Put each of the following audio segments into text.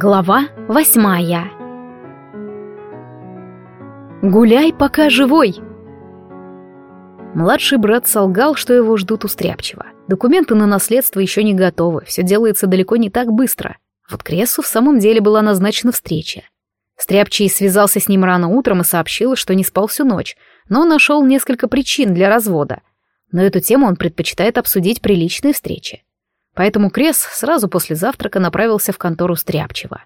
Глава восьмая «Гуляй, пока живой!» Младший брат солгал, что его ждут у Стряпчего. Документы на наследство еще не готовы, все делается далеко не так быстро. Вот Крессу в самом деле была назначена встреча. Стряпчий связался с ним рано утром и сообщил, что не спал всю ночь, но нашел несколько причин для развода. Но эту тему он предпочитает обсудить при личной встрече поэтому Крес сразу после завтрака направился в контору Стряпчева.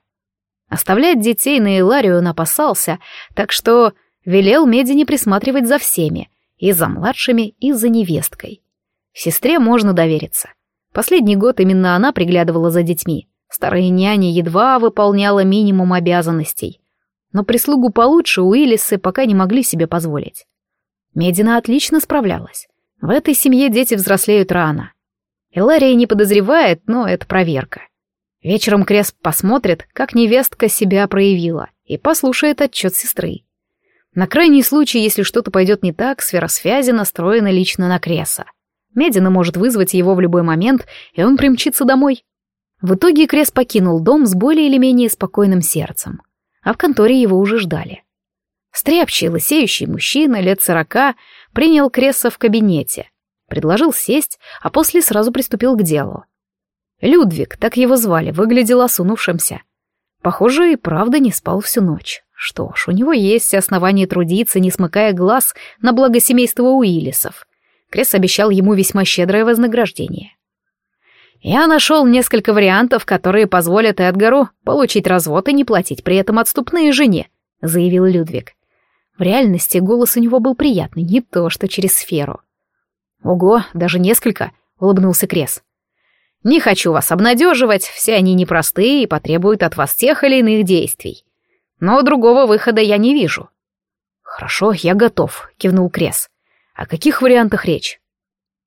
Оставлять детей на Иларию он опасался, так что велел Медине присматривать за всеми, и за младшими, и за невесткой. Сестре можно довериться. Последний год именно она приглядывала за детьми. Старая няня едва выполняла минимум обязанностей. Но прислугу получше Уиллисы пока не могли себе позволить. Медина отлично справлялась. В этой семье дети взрослеют рано. Илария не подозревает, но это проверка. Вечером Крес посмотрит, как невестка себя проявила, и послушает отчет сестры. На крайний случай, если что-то пойдет не так, сфера связи настроена лично на Креса. Медина может вызвать его в любой момент, и он примчится домой. В итоге Крес покинул дом с более или менее спокойным сердцем, а в конторе его уже ждали. Стряпчий, лысеющий мужчина лет сорока принял Креса в кабинете, предложил сесть, а после сразу приступил к делу. Людвиг, так его звали, выглядел осунувшимся. Похоже, и правда не спал всю ночь. Что ж, у него есть основания трудиться, не смыкая глаз на благо семейства Уиллисов. Крес обещал ему весьма щедрое вознаграждение. «Я нашел несколько вариантов, которые позволят Эдгару получить развод и не платить при этом отступные жене», — заявил Людвиг. В реальности голос у него был приятный, не то что через сферу. «Ого, даже несколько», — улыбнулся Крес. «Не хочу вас обнадеживать, все они непростые и потребуют от вас тех или иных действий. Но другого выхода я не вижу». «Хорошо, я готов», — кивнул Крес. «О каких вариантах речь?»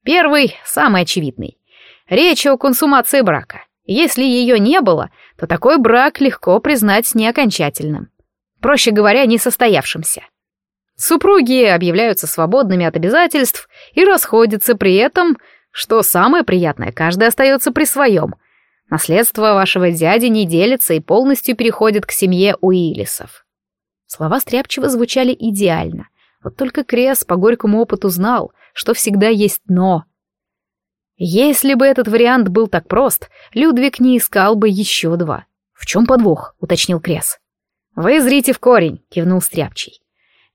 «Первый, самый очевидный. Речь о консумации брака. Если ее не было, то такой брак легко признать неокончательным. Проще говоря, несостоявшимся. Супруги объявляются свободными от обязательств и расходятся при этом, что самое приятное, каждый остается при своем. Наследство вашего дяди не делится и полностью переходит к семье Уиллисов. Слова Стряпчева звучали идеально, вот только Крес по горькому опыту знал, что всегда есть «но». Если бы этот вариант был так прост, Людвиг не искал бы еще два. «В чем подвох?» — уточнил Крес. «Вы зрите в корень», — кивнул Стряпчий.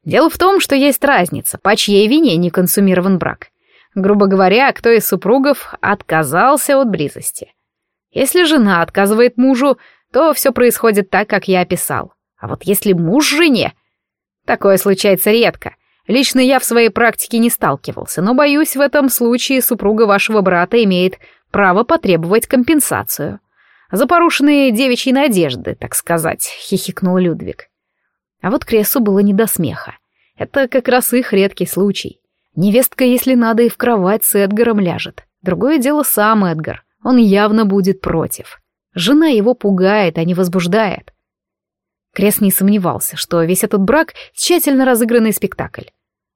Дело в том, что есть разница, по чьей вине не консумирован брак. Грубо говоря, кто из супругов отказался от близости. Если жена отказывает мужу, то все происходит так, как я описал. А вот если муж жене... Такое случается редко. Лично я в своей практике не сталкивался, но, боюсь, в этом случае супруга вашего брата имеет право потребовать компенсацию. За порушенные девичьи надежды, так сказать, хихикнул Людвиг. А вот Кресу было не до смеха. Это как раз их редкий случай. Невестка, если надо, и в кровать с Эдгаром ляжет. Другое дело сам Эдгар. Он явно будет против. Жена его пугает, а не возбуждает. Крес не сомневался, что весь этот брак — тщательно разыгранный спектакль.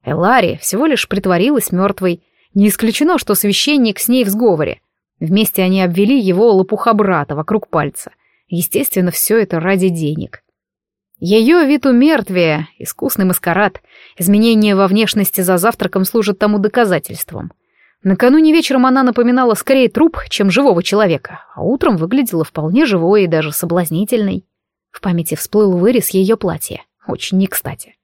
Элари всего лишь притворилась мертвой. Не исключено, что священник с ней в сговоре. Вместе они обвели его лопуха брата вокруг пальца. Естественно, все это ради денег. Ее вид у мертвия, искусный маскарад, изменения во внешности за завтраком служат тому доказательством. Накануне вечером она напоминала скорее труп, чем живого человека, а утром выглядела вполне живой и даже соблазнительной. В памяти всплыл вырез ее платья, очень не кстати.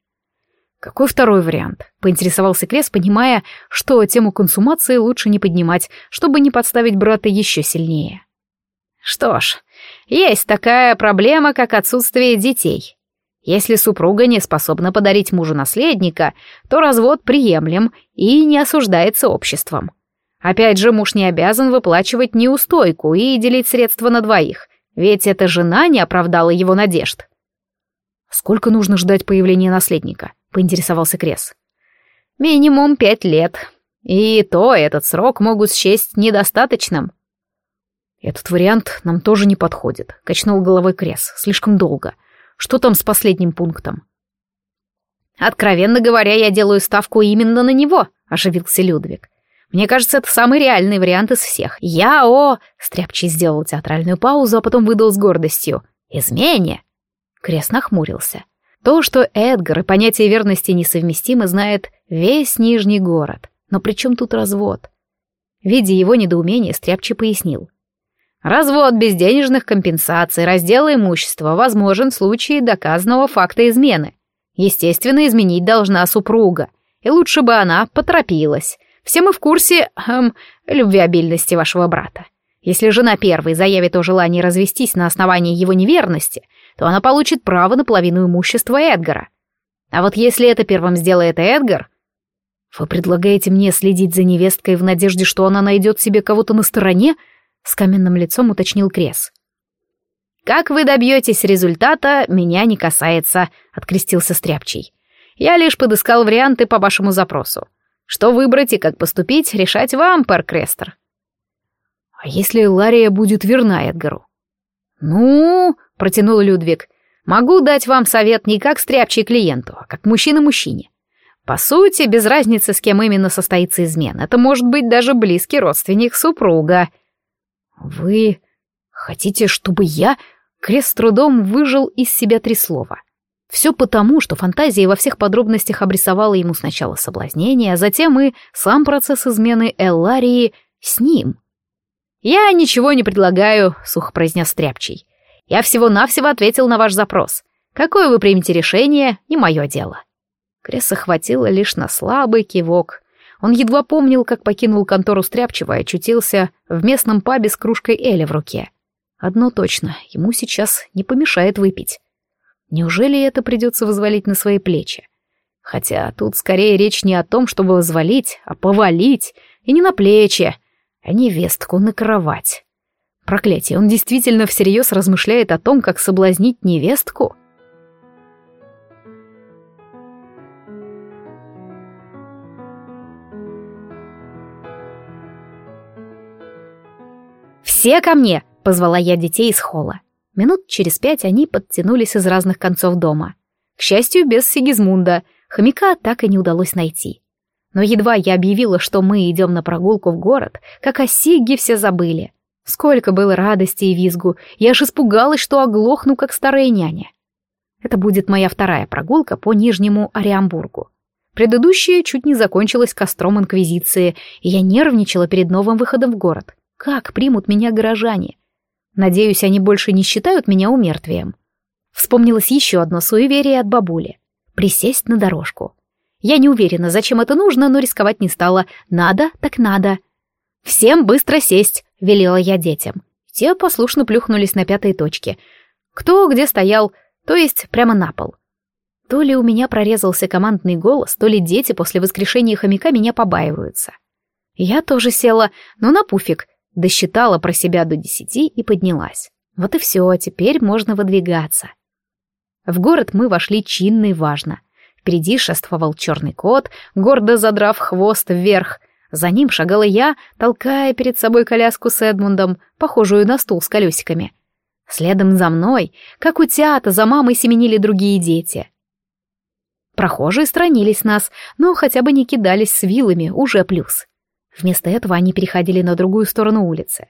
Какой второй вариант? Поинтересовался Крес, понимая, что тему консумации лучше не поднимать, чтобы не подставить брата еще сильнее. Что ж, есть такая проблема, как отсутствие детей. Если супруга не способна подарить мужу наследника, то развод приемлем и не осуждается обществом. Опять же, муж не обязан выплачивать неустойку и делить средства на двоих, ведь эта жена не оправдала его надежд. «Сколько нужно ждать появления наследника?» — поинтересовался Крес. «Минимум пять лет. И то этот срок могут счесть недостаточным». «Этот вариант нам тоже не подходит», — качнул головой Крес. «Слишком долго. Что там с последним пунктом? Откровенно говоря, я делаю ставку именно на него, оживился Людвиг. Мне кажется, это самый реальный вариант из всех. Я о... Стряпчий сделал театральную паузу, а потом выдал с гордостью. «Измене?» Крест нахмурился. То, что Эдгар и понятие верности несовместимы, знает весь Нижний город. Но при чем тут развод? Видя его недоумение, Стряпчий пояснил. Развод без денежных компенсаций, раздела имущества возможен в случае доказанного факта измены. Естественно, изменить должна супруга, и лучше бы она поторопилась. Все мы в курсе эм, любвеобильности вашего брата. Если жена первой заявит о желании развестись на основании его неверности, то она получит право на половину имущества Эдгара. А вот если это первым сделает Эдгар... Вы предлагаете мне следить за невесткой в надежде, что она найдет себе кого-то на стороне? С каменным лицом уточнил Крес. «Как вы добьетесь результата, меня не касается», — открестился Стряпчий. «Я лишь подыскал варианты по вашему запросу. Что выбрать и как поступить, решать вам, пэр Крестер». «А если Лария будет верна Эдгару?» «Ну...» — протянул Людвиг. «Могу дать вам совет не как стряпчий клиенту, а как мужчина-мужчине. По сути, без разницы, с кем именно состоится измена. Это может быть даже близкий родственник супруга». «Вы хотите, чтобы я...» Крест трудом выжил из себя три слова. Все потому, что фантазия во всех подробностях обрисовала ему сначала соблазнение, а затем и сам процесс измены Элларии с ним. «Я ничего не предлагаю», — сухо произнес Стряпчий. «Я всего-навсего ответил на ваш запрос. Какое вы примете решение, не мое дело». Кресса хватило лишь на слабый кивок. Он едва помнил, как покинул контору Стряпчего и очутился в местном пабе с кружкой Эля в руке. Одно точно, ему сейчас не помешает выпить. Неужели это придется возвалить на свои плечи? Хотя тут скорее речь не о том, чтобы возвалить, а повалить, и не на плечи, а невестку на кровать. Проклятие, он действительно всерьез размышляет о том, как соблазнить невестку? «Все ко мне!» — позвала я детей из холла. Минут через пять они подтянулись из разных концов дома. К счастью, без Сигизмунда. Хомяка так и не удалось найти. Но едва я объявила, что мы идем на прогулку в город, как о Сигге все забыли. Сколько было радости и визгу, я аж испугалась, что оглохну, как старая няня. Это будет моя вторая прогулка по Нижнему Ориамбургу. Предыдущая чуть не закончилась костром Инквизиции, и я нервничала перед новым выходом в город. Как примут меня горожане? Надеюсь, они больше не считают меня умертвием. Вспомнилось еще одно суеверие от бабули. Присесть на дорожку. Я не уверена, зачем это нужно, но рисковать не стала. Надо, так надо. «Всем быстро сесть», — велела я детям. Те послушно плюхнулись на пятой точке. Кто где стоял, то есть прямо на пол. То ли у меня прорезался командный голос, то ли дети после воскрешения хомяка меня побаиваются. Я тоже села, но на пуфик, досчитала про себя до десяти и поднялась. Вот и все, теперь можно выдвигаться. В город мы вошли чинно и важно — Впереди шествовал черный кот, гордо задрав хвост вверх. За ним шагала я, толкая перед собой коляску с Эдмундом, похожую на стул с колесиками. Следом за мной, как у театра, за мамой семенили другие дети. Прохожие странились нас, но хотя бы не кидались с вилами, уже плюс. Вместо этого они переходили на другую сторону улицы.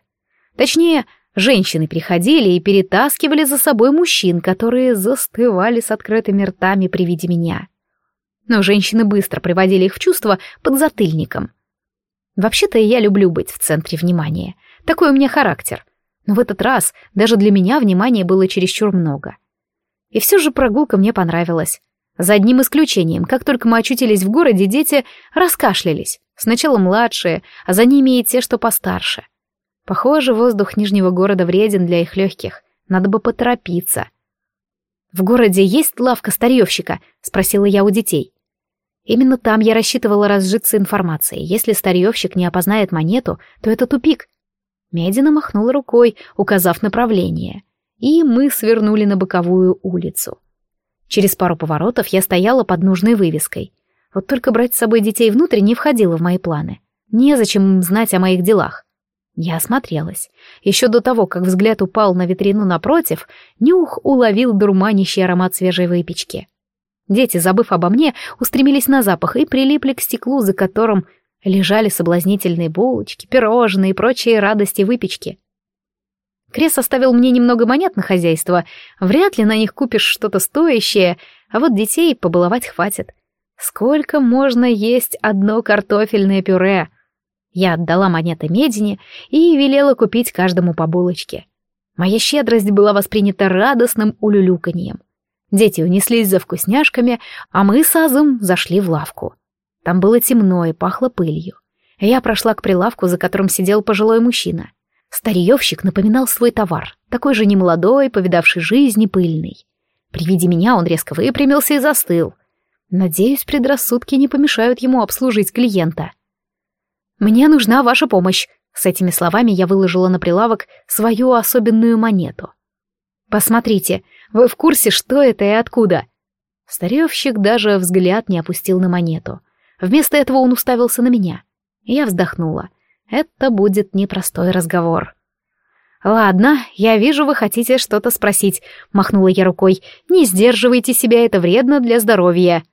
Точнее, женщины приходили и перетаскивали за собой мужчин, которые застывали с открытыми ртами при виде меня но женщины быстро приводили их в чувство под затыльником. Вообще-то я люблю быть в центре внимания. Такой у меня характер. Но в этот раз даже для меня внимания было чересчур много. И все же прогулка мне понравилась. За одним исключением, как только мы очутились в городе, дети раскашлялись. Сначала младшие, а за ними и те, что постарше. Похоже, воздух Нижнего города вреден для их легких. Надо бы поторопиться. «В городе есть лавка старьевщика?» — спросила я у детей. Именно там я рассчитывала разжиться информацией. Если старьевщик не опознает монету, то это тупик. Медина махнула рукой, указав направление. И мы свернули на боковую улицу. Через пару поворотов я стояла под нужной вывеской. Вот только брать с собой детей внутрь не входило в мои планы. Незачем им знать о моих делах. Я осмотрелась. Еще до того, как взгляд упал на витрину напротив, нюх уловил дурманящий аромат свежей выпечки. Дети, забыв обо мне, устремились на запах и прилипли к стеклу, за которым лежали соблазнительные булочки, пирожные и прочие радости выпечки. Крес оставил мне немного монет на хозяйство. Вряд ли на них купишь что-то стоящее, а вот детей побаловать хватит. Сколько можно есть одно картофельное пюре? Я отдала монеты Медине и велела купить каждому по булочке. Моя щедрость была воспринята радостным улюлюканьем. Дети унеслись за вкусняшками, а мы с Азом зашли в лавку. Там было темно и пахло пылью. Я прошла к прилавку, за которым сидел пожилой мужчина. Старьевщик напоминал свой товар, такой же немолодой, повидавший жизнь и пыльный. При виде меня он резко выпрямился и застыл. Надеюсь, предрассудки не помешают ему обслужить клиента. «Мне нужна ваша помощь», — с этими словами я выложила на прилавок свою особенную монету. «Посмотрите, вы в курсе, что это и откуда?» Старевщик даже взгляд не опустил на монету. Вместо этого он уставился на меня. Я вздохнула. Это будет непростой разговор. «Ладно, я вижу, вы хотите что-то спросить», — махнула я рукой. «Не сдерживайте себя, это вредно для здоровья».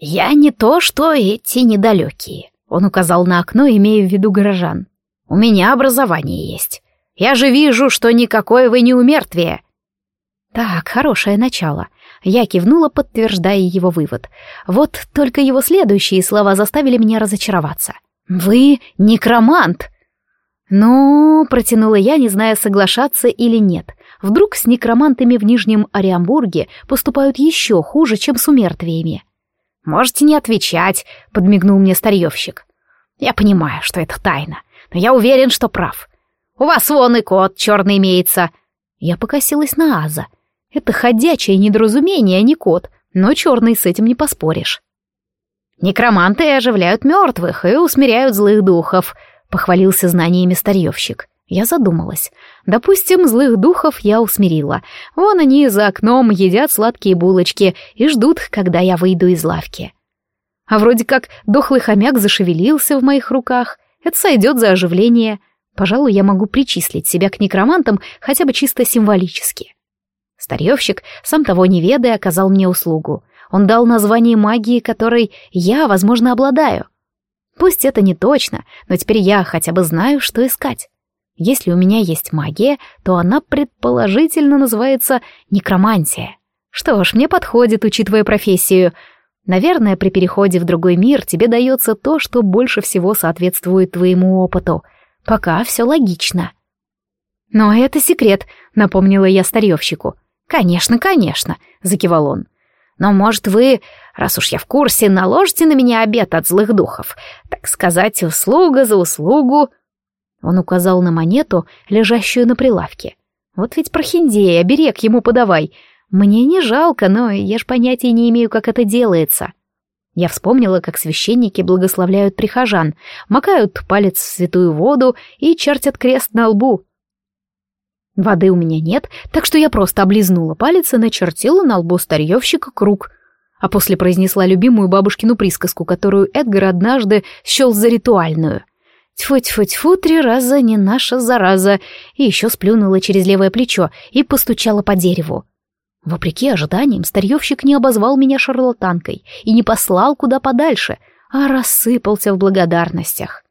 «Я не то, что эти недалекие», — он указал на окно, имея в виду горожан. «У меня образование есть. Я же вижу, что никакое вы не умертвие». Так, хорошее начало. Я кивнула, подтверждая его вывод. Вот только его следующие слова заставили меня разочароваться. «Вы некромант!» «Ну...» — протянула я, не зная, соглашаться или нет. Вдруг с некромантами в Нижнем Ориамбурге поступают еще хуже, чем с умертвиями. «Можете не отвечать», — подмигнул мне старьевщик. «Я понимаю, что это тайна, но я уверен, что прав. У вас вон и кот черный имеется». Я покосилась на Аза. Это ходячее недоразумение, а не кот, но черный с этим не поспоришь. «Некроманты оживляют мертвых и усмиряют злых духов», — похвалился знаниями старьевщик. Я задумалась. Допустим, злых духов я усмирила. Вон они за окном едят сладкие булочки и ждут, когда я выйду из лавки. А вроде как дохлый хомяк зашевелился в моих руках. Это сойдет за оживление. Пожалуй, я могу причислить себя к некромантам хотя бы чисто символически. Старьевщик, сам того не ведая, оказал мне услугу. Он дал название магии, которой я, возможно, обладаю. Пусть это не точно, но теперь я хотя бы знаю, что искать. Если у меня есть магия, то она предположительно называется некромантия. Что ж, мне подходит, учитывая профессию. Наверное, при переходе в другой мир тебе дается то, что больше всего соответствует твоему опыту. Пока все логично. Но это секрет, напомнила я старьевщику. «Конечно, конечно», — закивал он. «Но, может, вы, раз уж я в курсе, наложите на меня обед от злых духов, так сказать, услуга за услугу». Он указал на монету, лежащую на прилавке. «Вот ведь прохиндей, оберег ему подавай. Мне не жалко, но я ж понятия не имею, как это делается». Я вспомнила, как священники благословляют прихожан, макают палец в святую воду и чертят крест на лбу. Воды у меня нет, так что я просто облизнула палец и начертила на лбу старьевщика круг. А после произнесла любимую бабушкину присказку, которую Эдгар однажды счел за ритуальную. Тьфу-тьфу-тьфу, три раза не наша зараза, и еще сплюнула через левое плечо и постучала по дереву. Вопреки ожиданиям, старьевщик не обозвал меня шарлатанкой и не послал куда подальше, а рассыпался в благодарностях.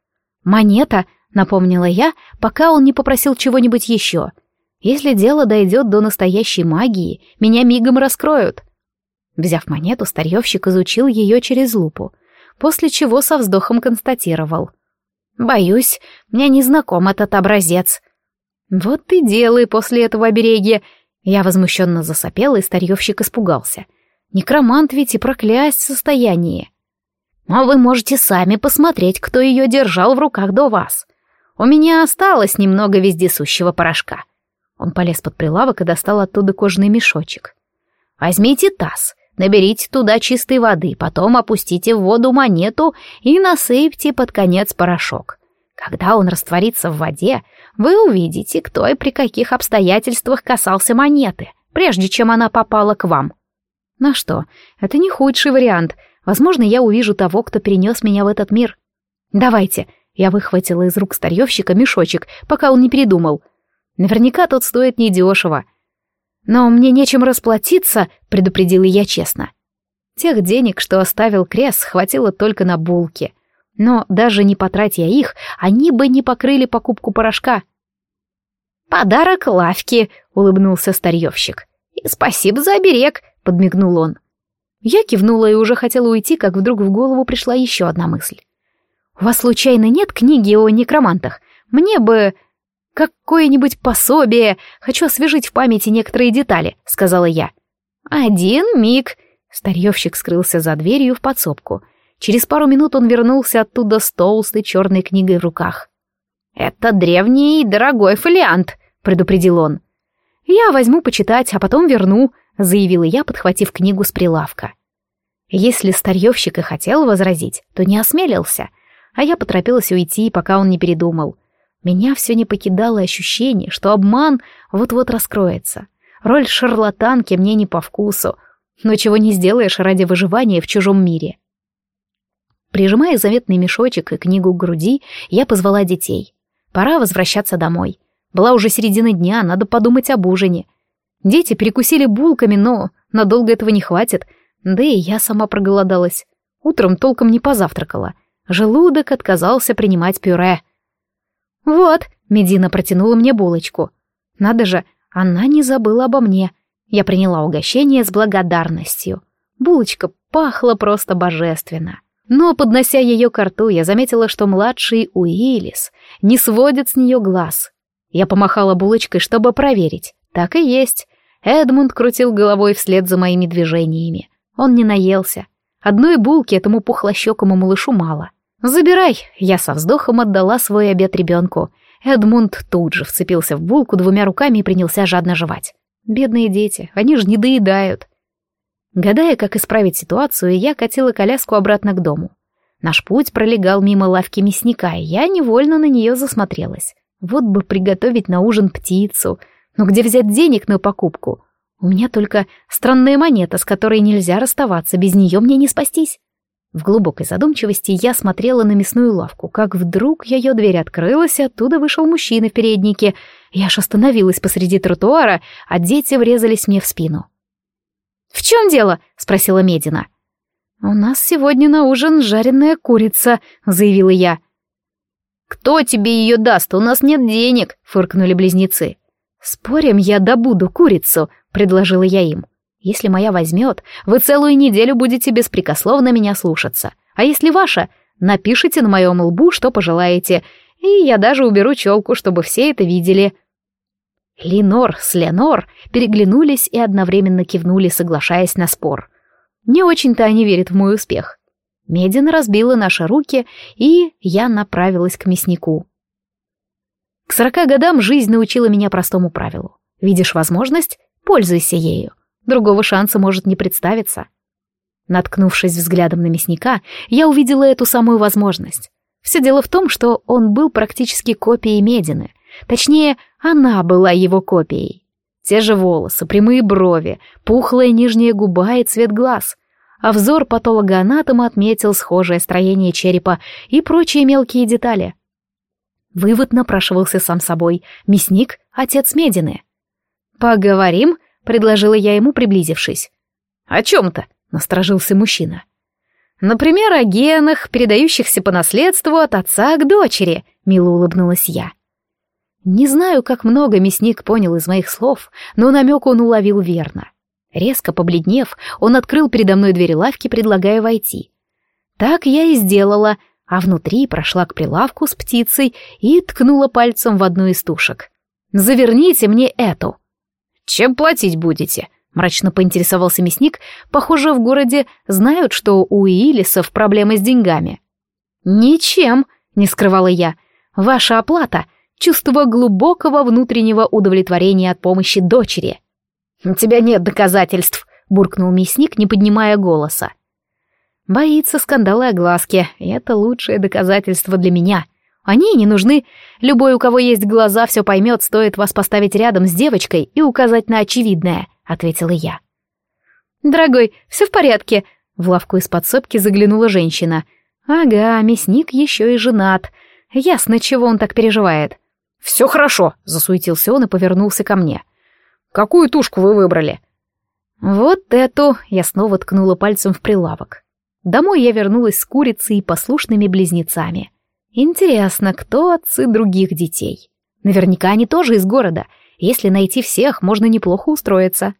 «Монета», — напомнила я, пока он не попросил чего-нибудь еще — если дело дойдет до настоящей магии, меня мигом раскроют. Взяв монету, старьевщик изучил ее через лупу, после чего со вздохом констатировал. «Боюсь, мне не знаком этот образец». «Вот ты делай после этого обереги!» Я возмущенно засопела, и старьевщик испугался. «Некромант ведь и проклясть в состоянии». «А вы можете сами посмотреть, кто ее держал в руках до вас. У меня осталось немного вездесущего порошка». Он полез под прилавок и достал оттуда кожаный мешочек. «Возьмите таз, наберите туда чистой воды, потом опустите в воду монету и насыпьте под конец порошок. Когда он растворится в воде, вы увидите, кто и при каких обстоятельствах касался монеты, прежде чем она попала к вам. На что, это не худший вариант. Возможно, я увижу того, кто перенес меня в этот мир. Давайте. Я выхватила из рук старьевщика мешочек, пока он не передумал — Наверняка тут стоит недешево. Но мне нечем расплатиться, предупредила я честно. Тех денег, что оставил Крес, хватило только на булки. Но даже не потратя их, они бы не покрыли покупку порошка. «Подарок лавки», — улыбнулся старьевщик. «И спасибо за оберег», — подмигнул он. Я кивнула и уже хотела уйти, как вдруг в голову пришла еще одна мысль. «У вас случайно нет книги о некромантах? Мне бы какое-нибудь пособие. Хочу освежить в памяти некоторые детали», — сказала я. «Один миг», — старьевщик скрылся за дверью в подсобку. Через пару минут он вернулся оттуда с толстой черной книгой в руках. «Это древний и дорогой фолиант», — предупредил он. «Я возьму почитать, а потом верну», — заявила я, подхватив книгу с прилавка. Если старьевщик и хотел возразить, то не осмелился, а я поторопилась уйти, пока он не передумал. Меня все не покидало ощущение, что обман вот-вот раскроется. Роль шарлатанки мне не по вкусу, но чего не сделаешь ради выживания в чужом мире. Прижимая заветный мешочек и книгу к груди, я позвала детей. Пора возвращаться домой. Была уже середина дня, надо подумать об ужине. Дети перекусили булками, но надолго этого не хватит, да и я сама проголодалась. Утром толком не позавтракала. Желудок отказался принимать пюре. «Вот», — Медина протянула мне булочку. «Надо же, она не забыла обо мне». Я приняла угощение с благодарностью. Булочка пахла просто божественно. Но, поднося ее к рту, я заметила, что младший Уиллис не сводит с нее глаз. Я помахала булочкой, чтобы проверить. Так и есть. Эдмунд крутил головой вслед за моими движениями. Он не наелся. Одной булки этому пухлощекому малышу мало. «Забирай!» — я со вздохом отдала свой обед ребенку. Эдмунд тут же вцепился в булку двумя руками и принялся жадно жевать. Бедные дети, они же не доедают. Гадая, как исправить ситуацию, я катила коляску обратно к дому. Наш путь пролегал мимо лавки мясника, и я невольно на нее засмотрелась. Вот бы приготовить на ужин птицу. Но где взять денег на покупку? У меня только странная монета, с которой нельзя расставаться, без нее мне не спастись. В глубокой задумчивости я смотрела на мясную лавку, как вдруг ее дверь открылась, и оттуда вышел мужчина в переднике. Я аж остановилась посреди тротуара, а дети врезались мне в спину. «В чем дело?» — спросила Медина. «У нас сегодня на ужин жареная курица», — заявила я. «Кто тебе ее даст? У нас нет денег», — фыркнули близнецы. «Спорим, я добуду курицу», — предложила я им. «Если моя возьмет, вы целую неделю будете беспрекословно меня слушаться. А если ваша, напишите на моем лбу, что пожелаете, и я даже уберу челку, чтобы все это видели». Ленор с Ленор переглянулись и одновременно кивнули, соглашаясь на спор. Не очень-то они верят в мой успех. Медина разбила наши руки, и я направилась к мяснику. К сорока годам жизнь научила меня простому правилу. Видишь возможность — пользуйся ею. Другого шанса может не представиться. Наткнувшись взглядом на мясника, я увидела эту самую возможность. Все дело в том, что он был практически копией Медины, Точнее, она была его копией. Те же волосы, прямые брови, пухлая нижняя губа и цвет глаз. А взор патологоанатома отметил схожее строение черепа и прочие мелкие детали. Вывод напрашивался сам собой. Мясник — отец Медины. «Поговорим?» — предложила я ему, приблизившись. «О чем-то?» — насторожился мужчина. «Например, о генах, передающихся по наследству от отца к дочери», — мило улыбнулась я. Не знаю, как много мясник понял из моих слов, но намек он уловил верно. Резко побледнев, он открыл передо мной двери лавки, предлагая войти. Так я и сделала, а внутри прошла к прилавку с птицей и ткнула пальцем в одну из тушек. «Заверните мне эту!» «Чем платить будете?» — мрачно поинтересовался мясник. «Похоже, в городе знают, что у Илисов проблемы с деньгами». «Ничем», — не скрывала я. «Ваша оплата чувство глубокого внутреннего удовлетворения от помощи дочери. «У тебя нет доказательств», — буркнул мясник, не поднимая голоса. «Боится скандала и огласки, и это лучшее доказательство для меня. Они не нужны. Любой, у кого есть глаза, все поймет, стоит вас поставить рядом с девочкой и указать на очевидное», — ответила я. «Дорогой, все в порядке», — в лавку из подсобки заглянула женщина. «Ага, мясник еще и женат. Ясно, чего он так переживает». «Все хорошо», — засуетился он и повернулся ко мне. «Какую тушку вы выбрали?» «Вот эту!» — я снова ткнула пальцем в прилавок. Домой я вернулась с курицей и послушными близнецами. Интересно, кто отцы других детей? Наверняка они тоже из города. Если найти всех, можно неплохо устроиться.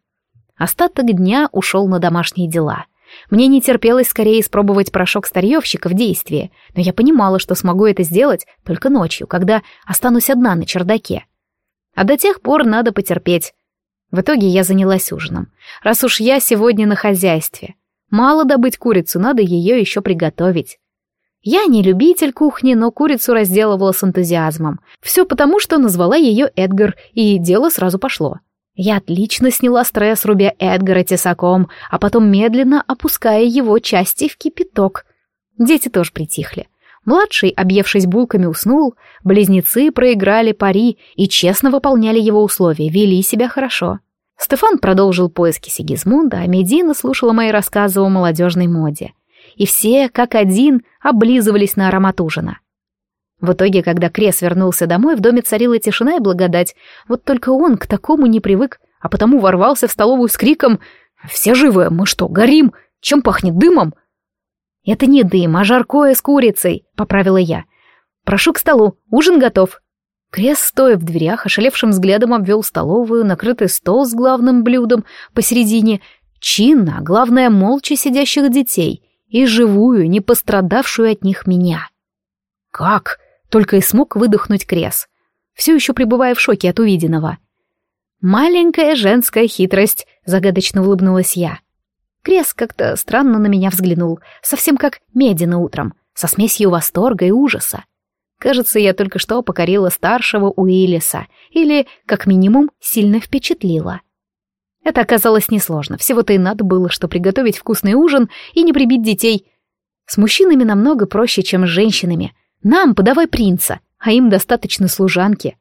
Остаток дня ушел на домашние дела. Мне не терпелось скорее испробовать порошок старьевщика в действии, но я понимала, что смогу это сделать только ночью, когда останусь одна на чердаке. А до тех пор надо потерпеть. В итоге я занялась ужином. Раз уж я сегодня на хозяйстве. Мало добыть курицу, надо ее еще приготовить. Я не любитель кухни, но курицу разделывала с энтузиазмом. Все потому, что назвала ее Эдгар, и дело сразу пошло. Я отлично сняла стресс, рубя Эдгара тесаком, а потом медленно опуская его части в кипяток. Дети тоже притихли. Младший, объевшись булками, уснул, близнецы проиграли пари и честно выполняли его условия, вели себя хорошо. Стефан продолжил поиски Сигизмунда, а Медина слушала мои рассказы о молодежной моде. И все, как один, облизывались на аромат ужина. В итоге, когда Крес вернулся домой, в доме царила тишина и благодать. Вот только он к такому не привык, а потому ворвался в столовую с криком «Все живы! Мы что, горим? Чем пахнет дымом?» «Это не дым, а жаркое с курицей», — поправила я. «Прошу к столу, ужин готов». Крес, стоя в дверях, ошалевшим взглядом обвел столовую, накрытый стол с главным блюдом посередине, чинно, а главное, молча сидящих детей и живую, не пострадавшую от них меня. «Как?» — только и смог выдохнуть Крес, все еще пребывая в шоке от увиденного. «Маленькая женская хитрость», — загадочно улыбнулась я. Крес как-то странно на меня взглянул, совсем как Медина утром, со смесью восторга и ужаса. Кажется, я только что покорила старшего Уиллиса, или, как минимум, сильно впечатлила. Это оказалось несложно, всего-то и надо было, что приготовить вкусный ужин и не прибить детей. С мужчинами намного проще, чем с женщинами. Нам подавай принца, а им достаточно служанки.